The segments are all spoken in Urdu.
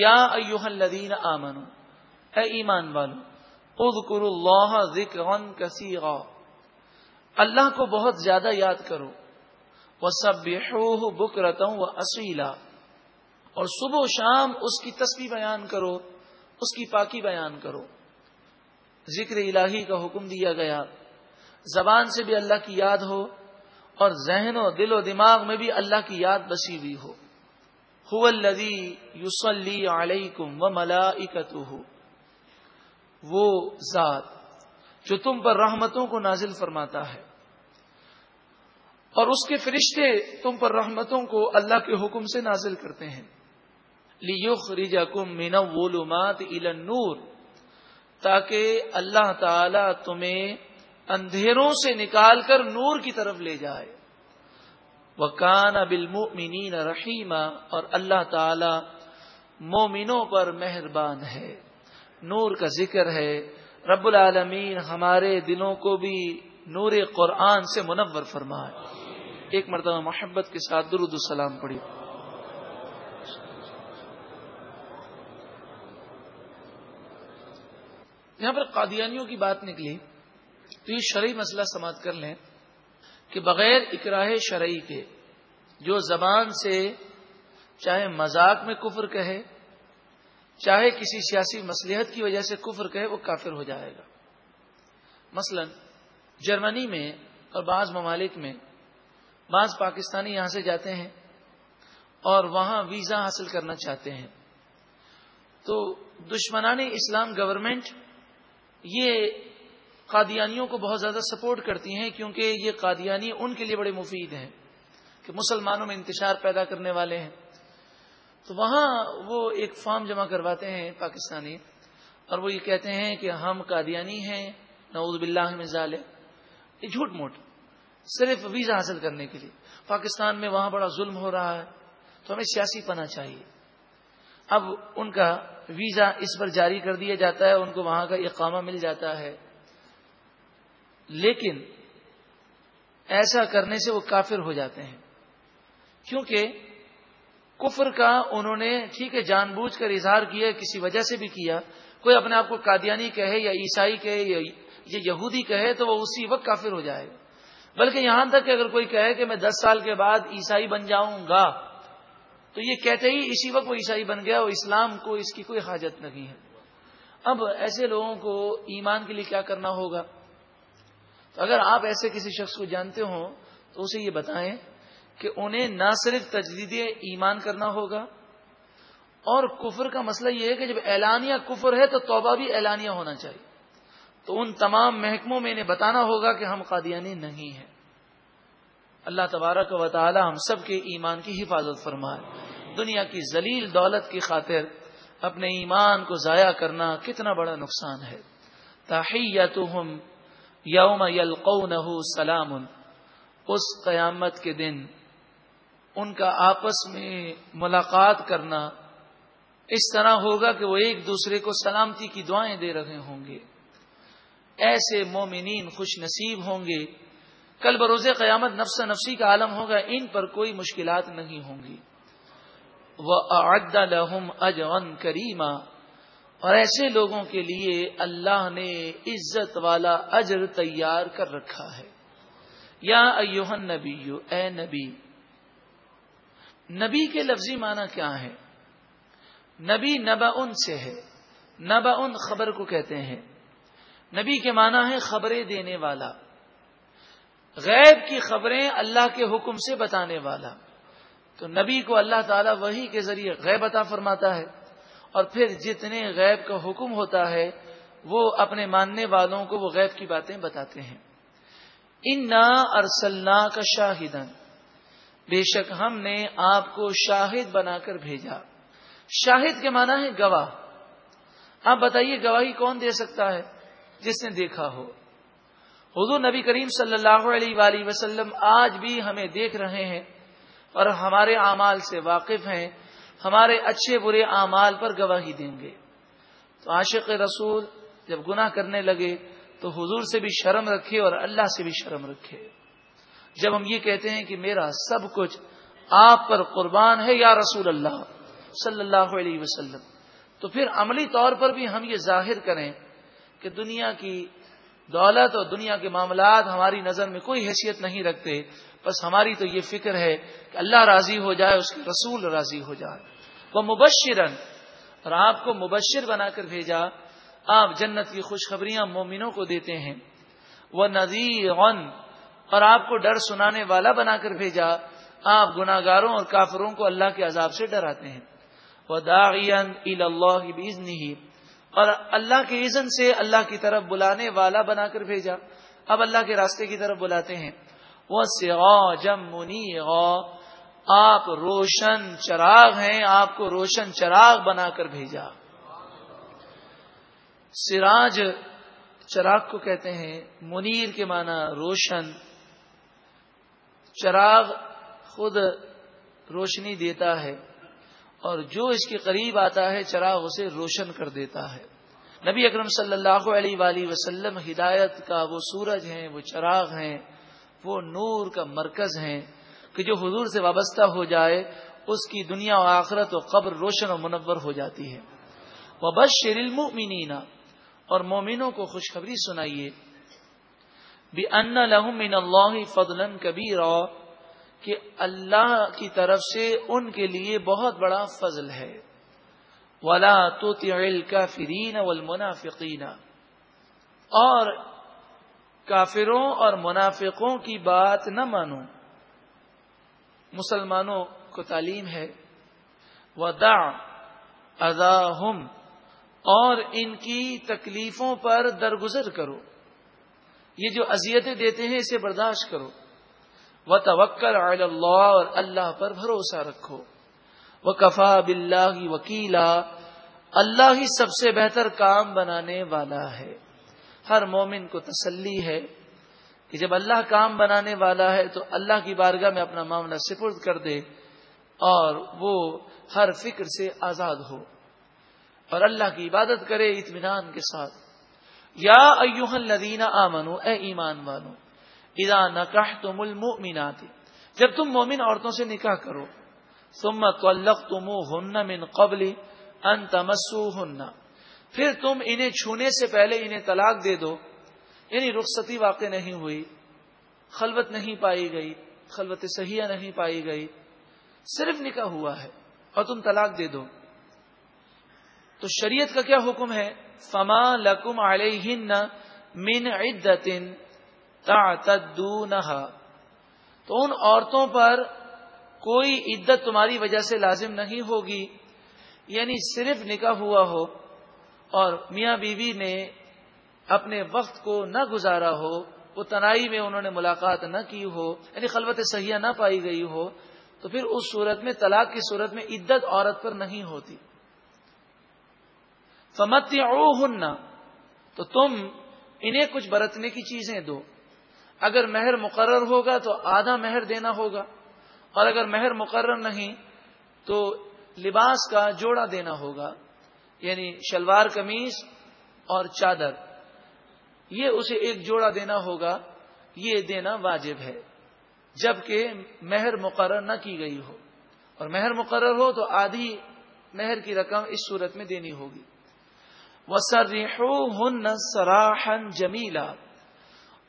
یا ایوہ الذین آمنو، اے ایمان والو، اذکروا اللہ ذکرا کثیرا۔ اللہ کو بہت زیادہ یاد کرو۔ وسبحوہ بکرتا و اصیلا اور صبح و شام اس کی تسبیح بیان کرو، اس کی پاکی بیان کرو۔ ذکر الہی کا حکم دیا گیا۔ زبان سے بھی اللہ کی یاد ہو اور ذہن و دل و دماغ میں بھی اللہ کی یاد بسی ہوئی ہو۔ یوسلی علیکم و ملا وہ ذات جو تم پر رحمتوں کو نازل فرماتا ہے اور اس کے فرشتے تم پر رحمتوں کو اللہ کے حکم سے نازل کرتے ہیں. لیخ رجا کم مین ولومات نور تاکہ اللہ تعالی تمہیں اندھیروں سے نکال کر نور کی طرف لے جائے. وہ بالمؤمنین رحیمہ اور اللہ تعالی مومنوں پر مہربان ہے۔ نور کا ذکر ہے۔ رب العالمین ہمارے دلوں کو بھی نور قرآن سے منور فرمائے۔ ایک مرتبہ محبت کے ساتھ درود السلام پڑھی۔ یہاں پر قادیانیوں کی بات نکلی۔ تو یہ شرعی مسئلہ سماعت کر لیں۔ کہ بغیر اکراہ شرعی کے جو زبان سے چاہے مذاق میں کفر کہے، چاہے کسی سیاسی مسلحت کی وجہ سے کفر کہے، وہ کافر ہو جائے گا۔ مثلا جرمنی میں اور بعض ممالک میں بعض پاکستانی یہاں سے جاتے ہیں اور وہاں ویزا حاصل کرنا چاہتے ہیں۔ تو دشمنان اسلام گورنمنٹ یہ قادیانیوں کو بہت زیادہ سپورٹ کرتی ہیں کیونکہ یہ قادیانی ان کے لیے بڑے مفید ہیں کہ مسلمانوں میں انتشار پیدا کرنے والے ہیں۔ تو وہاں وہ ایک فارم جمع کرواتے ہیں پاکستانی اور وہ یہ کہتے ہیں کہ ہم قادیانی ہیں، نعوذ باللہ میں ظالم یہ جھوٹ موٹ، صرف ویزا حاصل کرنے کے لیے۔ پاکستان میں وہاں بڑا ظلم ہو رہا ہے، تو ہمیں سیاسی پنا چاہیے۔ اب ان کا ویزا اس پر جاری کر دیا جاتا ہے، ان کو وہاں کا اقامہ مل جاتا ہے۔ لیکن ایسا کرنے سے وہ کافر ہو جاتے ہیں۔ کیونکہ کفر کا انہوں نے، ٹھیک ہے، جان بوجھ کر اظہار کیا، کسی وجہ سے بھی کیا۔ کوئی اپنے آپ کو قادیانی کہے یا عیسائی کہے یا یہودی کہے تو وہ اسی وقت کافر ہو جائے۔ گا بلکہ یہاں تک کہ اگر کوئی کہے کہ میں دس سال کے بعد عیسائی بن جاؤں گا، تو یہ کہتے ہی اسی وقت وہ عیسائی بن گیا اور اسلام کو اس کی کوئی حاجت نہیں ہے۔ اب ایسے لوگوں کو ایمان کے لیے کیا کرنا ہوگا؟ تو اگر آپ ایسے کسی شخص کو جانتے ہوں، تو اسے یہ بتائیں کہ انہیں نہ صرف تجدید ایمان کرنا ہوگا، اور کفر کا مسئلہ یہ ہے کہ جب اعلانیہ کفر ہے تو توبہ بھی اعلانیہ ہونا چاہیے۔ تو ان تمام محکموں میں انہیں بتانا ہوگا کہ ہم قادیانی نہیں ہیں۔ اللہ تبارک و تعالی ہم سب کے ایمان کی حفاظت فرمائے۔ دنیا کی ذلیل دولت کی خاطر اپنے ایمان کو ضائع کرنا کتنا بڑا نقصان ہے۔ تاحیتہم یوم یلقونہ سلام. اس قیامت کے دن ان کا آپس میں ملاقات کرنا اس طرح ہوگا کہ وہ ایک دوسرے کو سلامتی کی دعائیں دے رہے ہوں گے۔ ایسے مومنین خوش نصیب ہوں گے۔ کل بروز قیامت نفس نفسی کا عالم ہوگا، ان پر کوئی مشکلات نہیں ہوں گی۔ وہ لہم اجن کریما اور ایسے لوگوں کے لیے اللہ نے عزت والا اجر تیار کر رکھا ہے۔ یا ایوہن نبی اے نبی نبی کے لفظی معنی کیا ہے؟ نبی نبا ان سے ہے۔ نبا ان خبر کو کہتے ہیں۔ نبی کے معنی ہے خبریں دینے والا۔ غیب کی خبریں اللہ کے حکم سے بتانے والا۔ تو نبی کو اللہ تعالیٰ وہی کے ذریعے غیب عطا فرماتا ہے۔ اور پھر جتنے غیب کا حکم ہوتا ہے، وہ اپنے ماننے والوں کو وہ غیب کی باتیں بتاتے ہیں۔ ان نا ارسلنا کا شاہدن بے شک ہم نے آپ کو شاہد بنا کر بھیجا۔ شاہد کے معنی ہے گواہ۔ آپ بتائیے گواہی کون دے سکتا ہے جس نے دیکھا ہو؟ حضور نبی کریم صلی اللہ علیہ وآلہ وسلم آج بھی ہمیں دیکھ رہے ہیں اور ہمارے اعمال سے واقف ہیں۔ ہمارے اچھے برے اعمال پر گواہی دیں گے۔ تو عاشق رسول جب گناہ کرنے لگے تو حضور سے بھی شرم رکھے اور اللہ سے بھی شرم رکھے۔ جب ہم یہ کہتے ہیں کہ میرا سب کچھ آپ پر قربان ہے یا رسول اللہ صلی اللہ علیہ وسلم، تو پھر عملی طور پر بھی ہم یہ ظاہر کریں کہ دنیا کی دولت اور دنیا کے معاملات ہماری نظر میں کوئی حیثیت نہیں رکھتے، بس ہماری تو یہ فکر ہے کہ اللہ راضی ہو جائے، اس کے رسول راضی ہو جائے۔ وہ مبشرن اور آپ کو مبشر بنا کر بھیجا۔ آپ جنت کی خوشخبریاں مومنوں کو دیتے ہیں۔ وہ نذیر اور آپ کو ڈر سنانے والا بنا کر بھیجا۔ آپ گناگاروں اور کافروں کو اللہ کے عذاب سے ڈراتے ہیں۔ وہ داغین اللہ ہی اور اللہ کے عزن سے اللہ کی طرف بلانے والا بنا کر بھیجا۔ اب اللہ کے راستے کی طرف بلاتے ہیں۔ وہ جم منی آپ روشن چراغ ہیں، آپ کو روشن چراغ بنا کر بھیجا۔ سراج چراغ کو کہتے ہیں، منیر کے معنی روشن۔ چراغ خود روشنی دیتا ہے اور جو اس کے قریب آتا ہے، چراغ اسے روشن کر دیتا ہے۔ نبی اکرم صلی اللہ علیہ وآلہ وسلم ہدایت کا وہ سورج ہیں، وہ چراغ ہیں، وہ نور کا مرکز ہیں۔ کہ جو حضور سے وابستہ ہو جائے، اس کی دنیا و آخرت و قبر روشن و منور ہو جاتی ہے۔ وہ بس شریل اور مومنوں کو خوشخبری سنائیے۔ بھی ان لہم من اللہ فضلن کبیر کہ اللہ کی طرف سے ان کے لیے بہت بڑا فضل ہے۔ ولا تو کا فرین والمنافقین اور کافروں اور منافقوں کی بات نہ مانو۔ مسلمانوں کو تعلیم ہے۔ ودا ادا اور ان کی تکلیفوں پر درگزر کرو۔ یہ جو اذیتیں دیتے ہیں، اسے برداشت کرو۔ وہ توکل اللہ اور اللہ پر بھروسہ رکھو۔ وہ کفا بلّہ وکیلا، اللہ ہی سب سے بہتر کام بنانے والا ہے۔ ہر مومن کو تسلی ہے۔ کہ جب اللہ کام بنانے والا ہے تو اللہ کی بارگاہ میں اپنا معاملہ سپرد کر دے اور وہ ہر فکر سے آزاد ہو اور اللہ کی عبادت کرے اطمینان کے ساتھ۔ یا ایوہ الذین آمنو، اے ایمان والو، اذا نکحتم المؤمنات، جب تم مومن عورتوں سے نکاح کرو، ثم طلقتموہن من قبل ان تمسوہن، پھر تم انہیں چھونے سے پہلے انہیں طلاق دے دو۔ یعنی رخصتی واقع نہیں ہوئی، خلوت نہیں پائی گئی، خلوت صحیح نہیں پائی گئی، صرف نکاح ہوا ہے اور تم طلاق دے دو۔ تو شریعت کا کیا حکم ہے؟ فما لکم علیہن من عدت تعتدونها۔ تو ان عورتوں پر کوئی عدت تمہاری وجہ سے لازم نہیں ہوگی یعنی صرف نکاح ہوا ہو۔ اور میاں بیوی نے اپنے وقت کو نہ گزارا ہو، وہ تنائی میں انہوں نے ملاقات نہ کی ہو یعنی خلوت صحیح نہ پائی گئی ہو، تو پھر اس صورت میں، طلاق کی صورت میں عدت عورت پر نہیں ہوتی۔ فمت تو تم انہیں کچھ برتنے کی چیزیں دو۔ اگر مہر مقرر ہوگا تو آدھا مہر دینا ہوگا، اور اگر مہر مقرر نہیں تو لباس کا جوڑا دینا ہوگا یعنی شلوار قمیض اور چادر۔ یہ اسے ایک جوڑا دینا ہوگا، یہ دینا واجب ہے۔ جبکہ مہر مقرر نہ کی گئی ہو۔ اور مہر مقرر ہو تو آدھی مہر کی رقم اس صورت میں دینی ہوگی۔ ہن سراہن جمیلا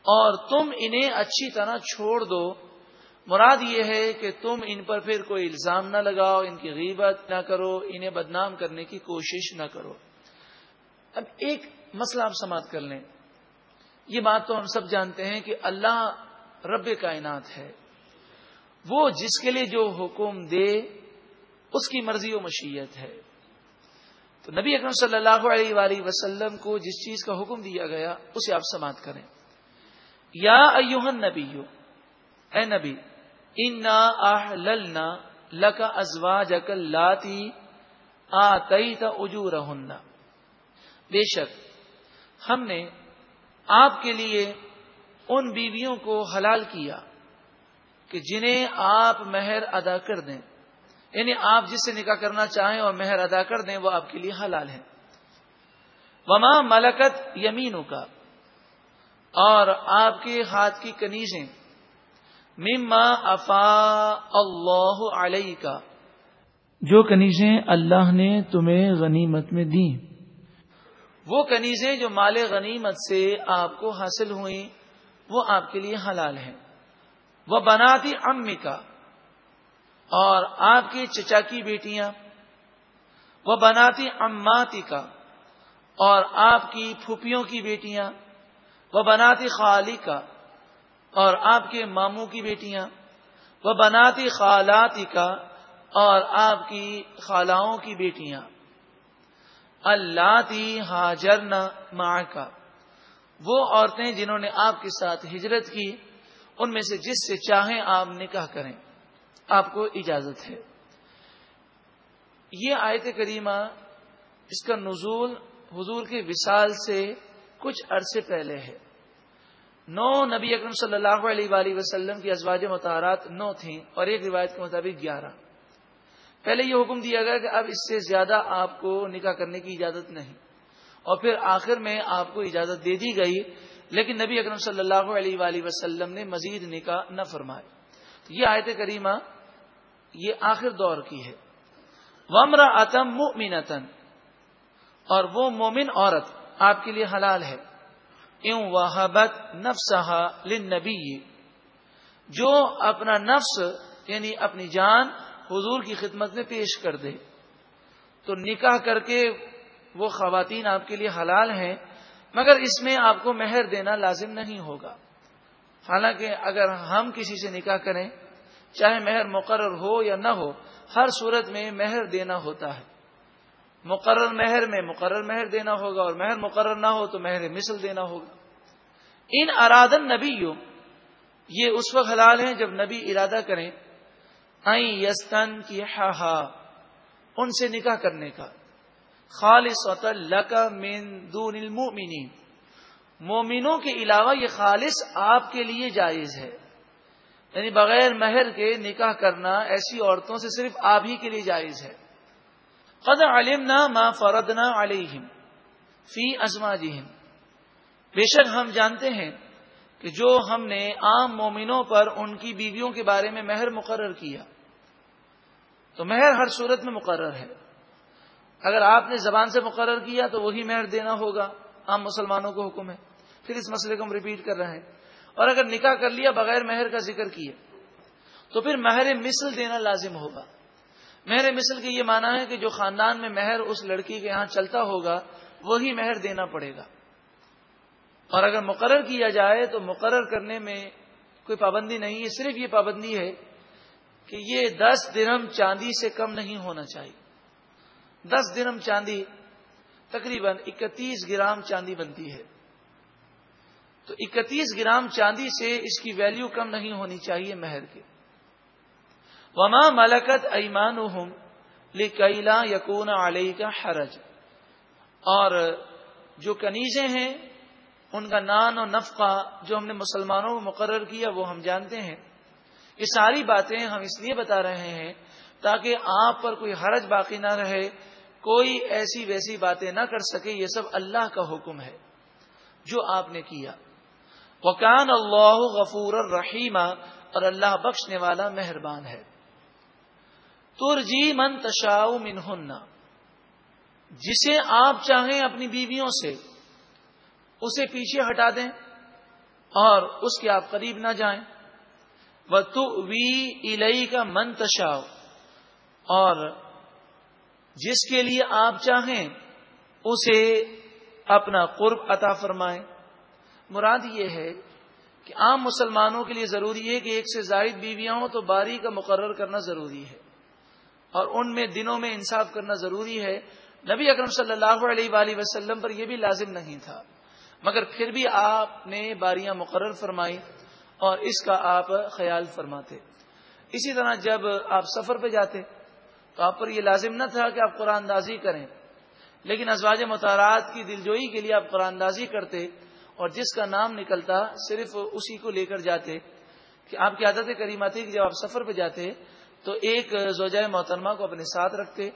اور تم انہیں اچھی طرح چھوڑ دو۔ مراد یہ ہے کہ تم ان پر پھر کوئی الزام نہ لگاؤ، ان کی غیبت نہ کرو، انہیں بدنام کرنے کی کوشش نہ کرو۔ اب ایک مسئلہ آپ سماعت کر لیں۔ یہ بات تو ہم سب جانتے ہیں کہ اللہ رب کائنات ہے۔ وہ جس کے لیے جو حکم دے، اس کی مرضی و مشیت ہے۔ تو نبی اکرم صلی اللہ علیہ وآلہ وسلم کو جس چیز کا حکم دیا گیا، اسے آپ سماعت کریں۔ یا ایوہن نبی اے نبی، انا لک ازوا جکل لاتی آئی اجو بے شک، ہم نے آپ کے لیے ان بیویوں کو حلال کیا کہ جنہیں آپ مہر ادا کر دیں۔ یعنی آپ جس سے نکاح کرنا چاہیں اور مہر ادا کر دیں، وہ آپ کے لیے حلال ہے وما ملکت یمینوں کا اور آپ کے ہاتھ کی کنیزیں۔ مما افا اللہ علیہ کا جو کنیزیں اللہ نے تمہیں غنیمت میں دی وہ کنیزیں جو مال غنیمت سے آپ کو حاصل ہوئیں، وہ آپ کے لیے حلال ہیں۔ وہ بناتی امی کا اور آپ کی چچا کی بیٹیاں۔ وہ بناتی اماتی کا اور آپ کی پھوپھیوں کی بیٹیاں۔ وہ بناتی خالی کا اور آپ کے ماموں کی بیٹیاں۔ وہ بناتی خالاتی کا اور آپ کی خالاؤں کی بیٹیاں۔ اللہ تی حاجرنا ماں کا وہ عورتیں جنہوں نے آپ کے ساتھ ہجرت کی، ان میں سے جس سے چاہیں آپ نکاح کریں۔ آپ کو اجازت ہے۔ یہ آیت کریمہ اس کا نزول حضور کے وصال سے کچھ عرصے پہلے ہے۔ نو نبی اکرم صلی اللہ علیہ وآلہ وسلم کی ازواج متحرات نو تھیں اور ایک روایت کے مطابق گیارہ۔ پہلے یہ حکم دیا گیا کہ اب اس سے زیادہ آپ کو نکاح کرنے کی اجازت نہیں۔ اور پھر آخر میں آپ کو اجازت دے دی گئی، لیکن نبی اکرم صلی اللہ علیہ وآلہ وسلم نے مزید نکاح نہ فرمائے۔ تو یہ آیت کریمہ یہ آخر دور کی ہے۔ ومرا اتم اور وہ مومن عورت آپ کے لیے حلال ہے۔ اوں وحبت نفسا لنبی جو اپنا نفس یعنی اپنی جان حضور کی خدمت میں پیش کر دے تو نکاح کر کے وہ خواتین آپ کے لیے حلال ہیں، مگر اس میں آپ کو مہر دینا لازم نہیں ہوگا۔ حالانکہ اگر ہم کسی سے نکاح کریں، چاہے مہر مقرر ہو یا نہ ہو، ہر صورت میں مہر دینا ہوتا ہے۔ مقرر مہر میں مقرر مہر دینا ہوگا، اور مہر مقرر نہ ہو تو مہر مثل دینا ہوگا۔ ان ارادن نبی یہ اس وقت حلال ہیں جب نبی ارادہ کریں۔ یستن کی ان سے نکاح کرنے کا۔ خالص من دون المؤمنین۔ مومنوں کے علاوہ یہ خالص آپ کے لیے جائز ہے۔ یعنی بغیر مہر کے نکاح کرنا ایسی عورتوں سے صرف آپ ہی کے لیے جائز ہے۔ قد علم نہ ماں فردنا علیہم فی ازما بے شک ہم جانتے ہیں کہ جو ہم نے عام مومنوں پر ان کی بیویوں کے بارے میں مہر مقرر کیا تو مہر ہر صورت میں مقرر ہے۔ اگر آپ نے زبان سے مقرر کیا تو وہی مہر دینا ہوگا۔ عام مسلمانوں کو حکم ہے۔ پھر اس مسئلے کو ہم ریپیٹ کر رہے ہیں۔ اور اگر نکاح کر لیا بغیر مہر کا ذکر کیا تو پھر مہر مثل دینا لازم ہوگا۔ مہر مثل کے یہ مانا ہے کہ جو خاندان میں مہر اس لڑکی کے یہاں چلتا ہوگا، وہی مہر دینا پڑے گا۔ اور اگر مقرر کیا جائے تو مقرر کرنے میں کوئی پابندی نہیں ہے، صرف یہ پابندی ہے کہ یہ دس درم چاندی سے کم نہیں ہونا چاہیے۔ دس درم چاندی تقریباً اکتیس گرام چاندی بنتی ہے۔ تو اکتیس گرام چاندی سے اس کی ویلیو کم نہیں ہونی چاہیے مہر کے۔ وما ملکت ایمان لکیلا یقون علیہ کا حرج۔ اور جو کنیزیں ہیں، ان کا نان اور نفقہ جو ہم نے مسلمانوں کو مقرر کیا، وہ ہم جانتے ہیں۔ یہ ساری باتیں ہم اس لیے بتا رہے ہیں تاکہ آپ پر کوئی حرج باقی نہ رہے، کوئی ایسی ویسی باتیں نہ کر سکے، یہ سب اللہ کا حکم ہے، جو آپ نے کیا۔ وکان اللہ غفور الرحیم اور اللہ بخشنے والا مہربان ہے۔ ترجی من تشاؤ منہن جسے آپ چاہیں اپنی بیویوں سے، اسے پیچھے ہٹا دیں اور اس کے آپ قریب نہ جائیں۔ وہ تو وی الئی کا منتشا اور جس کے لیے آپ چاہیں اسے اپنا قرب عطا فرمائیں۔ مراد یہ ہے کہ عام مسلمانوں کے لیے ضروری ہے کہ ایک سے زائد بیویاں ہوں تو باری کا مقرر کرنا ضروری ہے، اور ان میں دنوں میں انصاف کرنا ضروری ہے۔ نبی اکرم صلی اللہ علیہ وآلہ وسلم پر یہ بھی لازم نہیں تھا، مگر پھر بھی آپ نے باریاں مقرر فرمائی اور اس کا آپ خیال فرماتے۔ اسی طرح جب آپ سفر پہ جاتے، تو آپ پر یہ لازم نہ تھا کہ آپ قرآن اندازی کریں، لیکن ازواج متارات کی دلجوئی کے لیے آپ قرآن اندازی کرتے اور جس کا نام نکلتا صرف اسی کو لے کر جاتے کہ آپ کی عادت کریمہ تھی کہ جب آپ سفر پہ جاتے تو ایک زوجہ محترمہ کو اپنے ساتھ رکھتے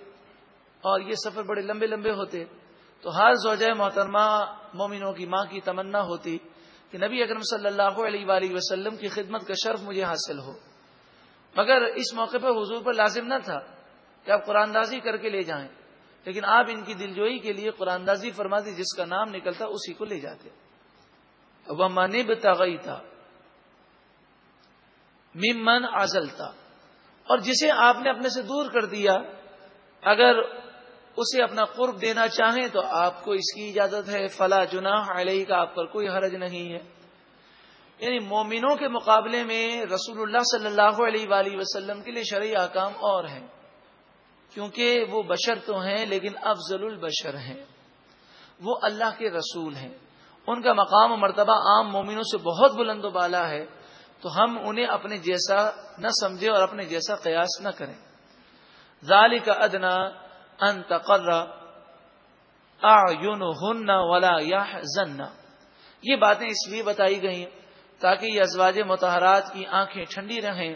اور یہ سفر بڑے لمبے لمبے ہوتے۔ تو ہر زوجہ محترمہ مومنوں کی ماں کی تمنا ہوتی کہ نبی اکرم صلی اللہ علیہ وآلہ وسلم کی خدمت کا شرف مجھے حاصل ہو۔ مگر اس موقع پر حضور پر لازم نہ تھا کہ آپ قرآن دازی کر کے لے جائیں، لیکن آپ ان کی دلجوئی کے لیے قرآن دازی فرماتی جس کا نام نکلتا اسی کو لے جاتے۔ وہ منب تغئی تھا ممن ازل تھا اور جسے آپ نے اپنے سے دور کر دیا، اگر اسے اپنا قرب دینا چاہیں تو آپ کو اس کی اجازت ہے۔ فلا جناح علیہ کا آپ پر کوئی حرج نہیں ہے۔ یعنی مومنوں کے مقابلے میں رسول اللہ صلی اللہ علیہ وآلہ وسلم کے لیے شرعی احکام اور ہیں۔ کیونکہ وہ بشر تو ہیں لیکن افضل البشر ہیں۔ وہ اللہ کے رسول ہیں۔ ان کا مقام و مرتبہ عام مومنوں سے بہت بلند و بالا ہے۔ تو ہم انہیں اپنے جیسا نہ سمجھے اور اپنے جیسا قیاس نہ کریں۔ ظالی کا ادنا ان تقرر ہن ولا یا یہ باتیں اس لیے بتائی گئیں تاکہ یہ ازواج متحرات کی آنکھیں ٹھنڈی رہیں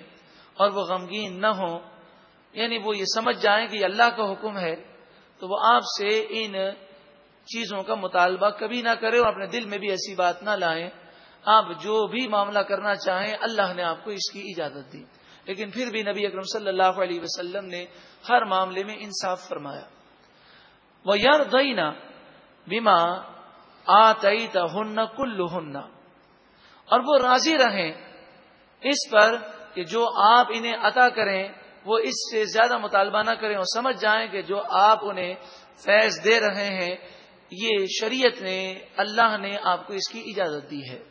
اور وہ غمگین نہ ہوں۔ یعنی وہ یہ سمجھ جائیں کہ یہ اللہ کا حکم ہے، تو وہ آپ سے ان چیزوں کا مطالبہ کبھی نہ کرے اور اپنے دل میں بھی ایسی بات نہ لائیں۔ آپ جو بھی معاملہ کرنا چاہیں، اللہ نے آپ کو اس کی اجازت دی۔ لیکن پھر بھی نبی اکرم صلی اللہ علیہ وسلم نے ہر معاملے میں انصاف فرمایا۔ وہ یار دینا بیما آئی ہن کل ہن اور وہ راضی رہیں اس پر کہ جو آپ انہیں عطا کریں، وہ اس سے زیادہ مطالبہ نہ کریں اور سمجھ جائیں کہ جو آپ انہیں فیض دے رہے ہیں، یہ شریعت نے، اللہ نے آپ کو اس کی اجازت دی ہے۔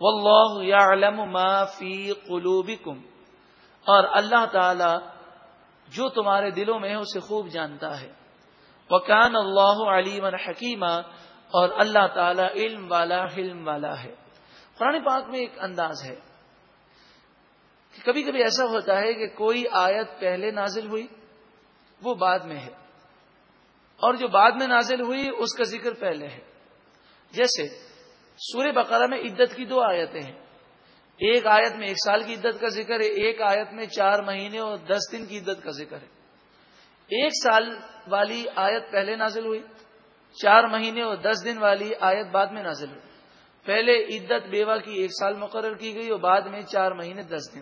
واللہ یعلم ما فی قلوبکم اور اللہ تعالی جو تمہارے دلوں میں ہے اسے خوب جانتا ہے۔ وکان اللہ علیم حکیمہ اور اللہ تعالی علم والا علم والا ہے۔ قرآن پاک میں ایک انداز ہے کہ کبھی کبھی ایسا ہوتا ہے کہ کوئی آیت پہلے نازل ہوئی، وہ بعد میں ہے۔ اور جو بعد میں نازل ہوئی، اس کا ذکر پہلے ہے۔ جیسے سورہ بقرہ میں عدت کی دو آیتیں ہیں۔ ایک آیت میں ایک سال کی عدت کا ذکر ہے، ایک آیت میں چار مہینے اور دس دن کی عدت کا ذکر ہے۔ ایک سال والی آیت پہلے نازل ہوئی، چار مہینے اور دس دن والی آیت بعد میں نازل ہوئی۔ پہلے عدت بیوہ کی ایک سال مقرر کی گئی اور بعد میں چار مہینے، دس دن۔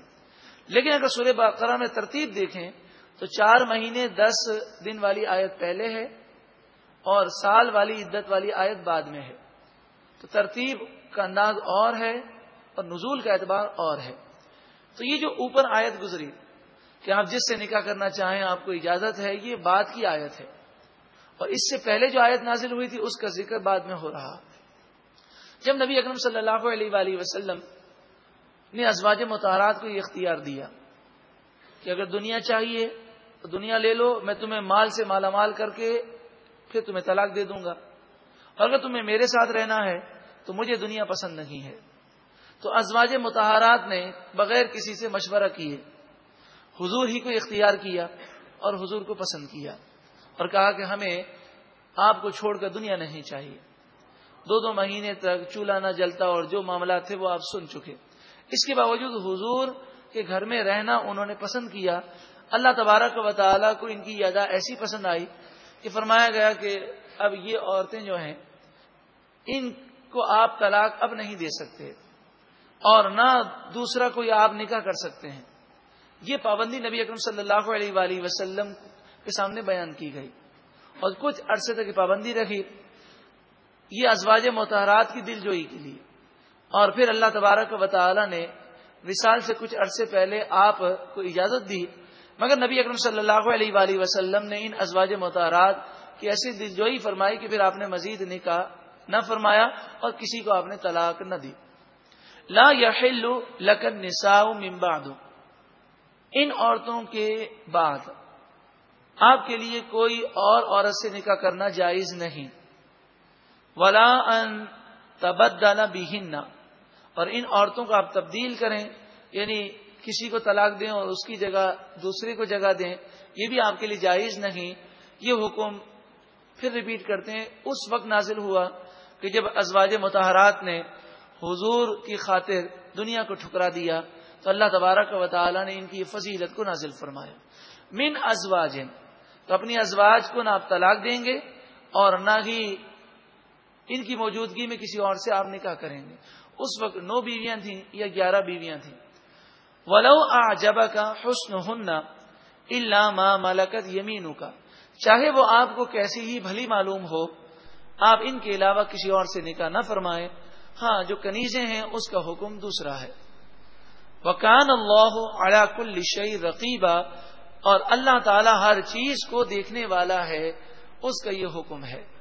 لیکن اگر سورہ بقرہ میں ترتیب دیکھیں، تو چار مہینے، دس دن والی آیت پہلے ہے اور سال والی عدت والی آیت بعد میں ہے۔ تو ترتیب کا انداز اور ہے۔ اور نزول کا اعتبار اور ہے۔ تو یہ جو اوپر آیت گزری کہ آپ جس سے نکاح کرنا چاہیں، آپ کو اجازت ہے، یہ بات کی آیت ہے۔ اور اس سے پہلے جو آیت نازل ہوئی تھی، اس کا ذکر بعد میں ہو رہا جب نبی اکرم صلی اللہ علیہ وآلہ وسلم نے ازواج متحرات کو یہ اختیار دیا کہ اگر دنیا چاہیے تو دنیا لے لو، میں تمہیں مال سے مالا مال کر کے پھر تمہیں طلاق دے دوں گا۔ اور اگر تمہیں میرے ساتھ رہنا ہے تو مجھے دنیا پسند نہیں ہے۔ تو ازواج متحرات نے بغیر کسی سے مشورہ کیے۔ حضور ہی کو اختیار کیا اور حضور کو پسند کیا اور کہا کہ ہمیں آپ کو چھوڑ کر دنیا نہیں چاہیے۔ دو دو مہینے تک چولہا نہ جلتا اور جو معاملات تھے وہ آپ سن چکے۔ اس کے باوجود حضور کے گھر میں رہنا انہوں نے پسند کیا۔ اللہ تبارک و تعالیٰ کو ان کی یادا ایسی پسند آئی کہ فرمایا گیا کہ اب یہ عورتیں جو ہیں، ان کو آپ طلاق اب نہیں دے سکتے۔ اور نہ دوسرا کوئی آپ نکاح کر سکتے ہیں۔ یہ پابندی نبی اکرم صلی اللہ علیہ وآلہ وسلم کے سامنے بیان کی گئی۔ اور کچھ عرصے تک یہ پابندی رکھی یہ ازواج متحرات کی دل جوئی کے لیے۔ اور پھر اللہ تبارک و تعالی نے وصال سے کچھ عرصے پہلے آپ کو اجازت دی۔ مگر نبی اکرم صلی اللہ علیہ وآلہ وسلم نے ان ازواج متحرات کی ایسی دلجوئی فرمائی کہ پھر آپ نے مزید نکاح نہ فرمایا اور کسی کو آپ نے طلاق نہ دی۔ لا یحل لکن نساء من بعد. ان عورتوں کے بعد آپ کے لیے کوئی اور عورت سے نکاح کرنا جائز نہیں. ولا ان تبدل بہن اور ان عورتوں کو آپ تبدیل کریں یعنی کسی کو طلاق دیں اور اس کی جگہ دوسرے کو جگہ دیں، یہ بھی آپ کے لیے جائز نہیں. یہ حکم پھر ریپیٹ کرتے ہیں۔ اس وقت نازل ہوا کہ جب ازواج متحرات نے حضور کی خاطر دنیا کو ٹھکرا دیا تو اللہ تبارک و تعالی نے ان کی فضیلت کو نازل فرمایا۔ من ازواج تو اپنی ازواج کو نہ آپ طلاق دیں گے اور نہ ہی ان کی موجودگی میں کسی اور سے آپ نکاح کریں گے۔ اس وقت نو بیویاں تھیں یا گیارہ بیویاں تھیں۔ ولو آ کا حسن ہننا اللہ ماں مالکت یمین کا چاہے وہ آپ کو کیسی ہی بھلی معلوم ہو، آپ ان کے علاوہ کسی اور سے نکاح نہ فرمائیں۔ ہاں جو کنیزیں ہیں، اس کا حکم دوسرا ہے۔ وکان اللہ علا کل شعی رقیبہ اور اللہ تعالی ہر چیز کو دیکھنے والا ہے، اس کا یہ حکم ہے۔